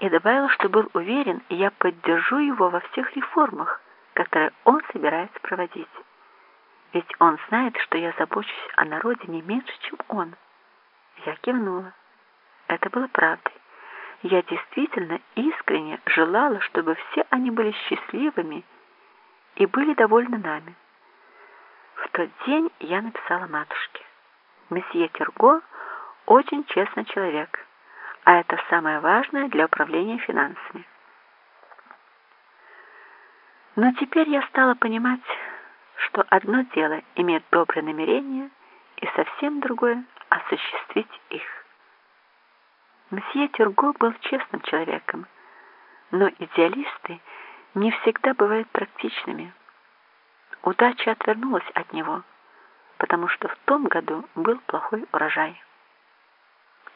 и добавил, что был уверен, я поддержу его во всех реформах, которые он собирается проводить. Ведь он знает, что я забочусь о народе не меньше, чем он. Я кивнула. Это было правдой. Я действительно искренне желала, чтобы все они были счастливыми и были довольны нами. В тот день я написала матушке. Месье Терго очень честный человек, а это самое важное для управления финансами. Но теперь я стала понимать, что одно дело иметь добрые намерения, и совсем другое — осуществить их. Мсье Тюрго был честным человеком, но идеалисты не всегда бывают практичными. Удача отвернулась от него, потому что в том году был плохой урожай.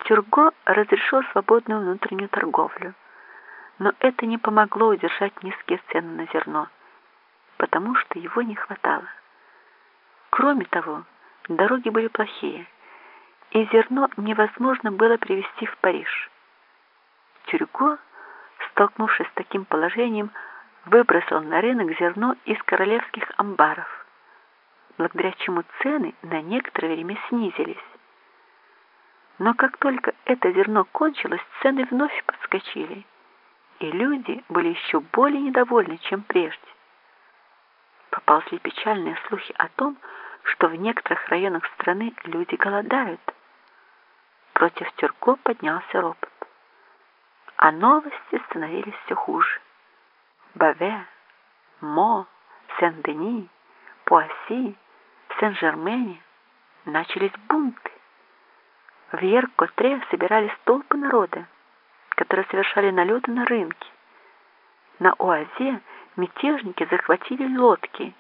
Тюрго разрешил свободную внутреннюю торговлю, но это не помогло удержать низкие цены на зерно, потому что его не хватало. Кроме того, дороги были плохие, и зерно невозможно было привезти в Париж. Тюрго, столкнувшись с таким положением, выбросил на рынок зерно из королевских амбаров, благодаря чему цены на некоторое время снизились. Но как только это зерно кончилось, цены вновь подскочили, и люди были еще более недовольны, чем прежде. Поползли печальные слухи о том, что в некоторых районах страны люди голодают. Против Тюрко поднялся ропот. А новости становились все хуже. Баве, Мо, Сен-Дени, Пуасси, Сен-Жермене начались бунты. В Ер-Котре собирались толпы народа, которые совершали налеты на рынки. На Оазе мятежники захватили лодки,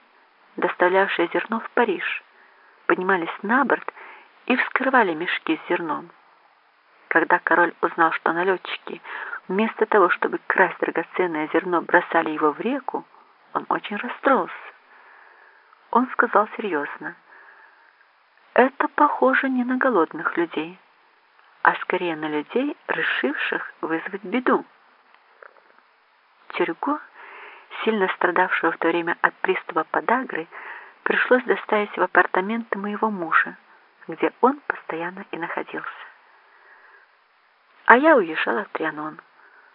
доставлявшие зерно в Париж, поднимались на борт и вскрывали мешки с зерном. Когда король узнал, что налетчики вместо того, чтобы красть драгоценное зерно, бросали его в реку, он очень расстроился. Он сказал серьезно, «Это похоже не на голодных людей, а скорее на людей, решивших вызвать беду». Тюрьго, сильно страдавшего в то время от приступа подагры, пришлось доставить в апартаменты моего мужа, где он постоянно и находился. А я уезжала в Трианон,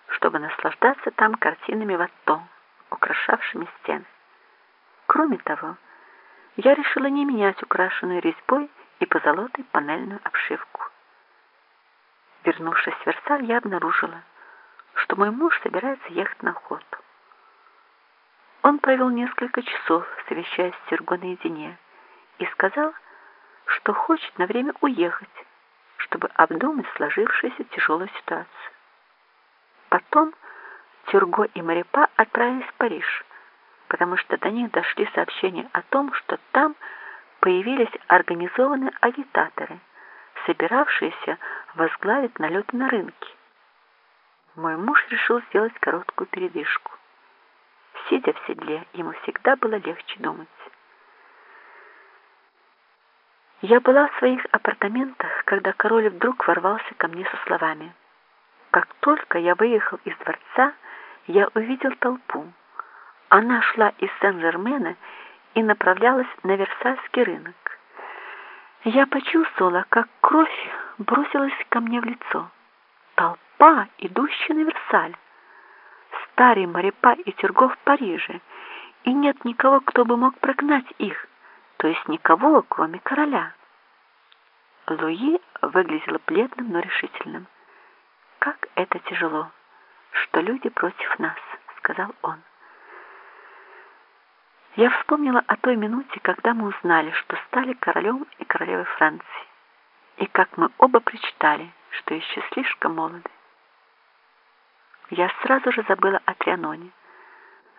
чтобы наслаждаться там картинами Ватто, украшавшими стены. Кроме того, я решила не менять украшенную резьбой и позолотой панельную обшивку. Вернувшись в Версаль, я обнаружила, что мой муж собирается ехать на охоту. Он провел несколько часов, совещаясь с Серго наедине, и сказал, что хочет на время уехать, чтобы обдумать сложившуюся тяжелую ситуацию. Потом Тюрго и Марипа отправились в Париж, потому что до них дошли сообщения о том, что там появились организованные агитаторы, собиравшиеся возглавить налеты на рынке. Мой муж решил сделать короткую передышку. Сидя в седле, ему всегда было легче думать. Я была в своих апартаментах, когда король вдруг ворвался ко мне со словами. Как только я выехал из дворца, я увидел толпу. Она шла из Сен-Жермена и направлялась на Версальский рынок. Я почувствовала, как кровь бросилась ко мне в лицо. Толпа, идущая на Версаль старый морепа и Тюрго в Париже, и нет никого, кто бы мог прогнать их, то есть никого, кроме короля. Луи выглядел бледным, но решительным. «Как это тяжело, что люди против нас», — сказал он. Я вспомнила о той минуте, когда мы узнали, что стали королем и королевой Франции, и как мы оба причитали, что еще слишком молоды. Я сразу же забыла о Трианоне.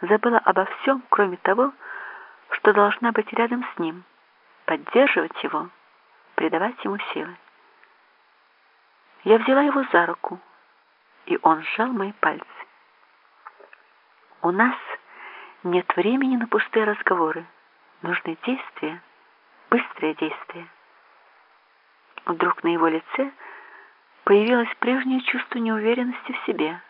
Забыла обо всем, кроме того, что должна быть рядом с ним, поддерживать его, придавать ему силы. Я взяла его за руку, и он сжал мои пальцы. У нас нет времени на пустые разговоры. Нужны действия, быстрые действия. Вдруг на его лице появилось прежнее чувство неуверенности в себе –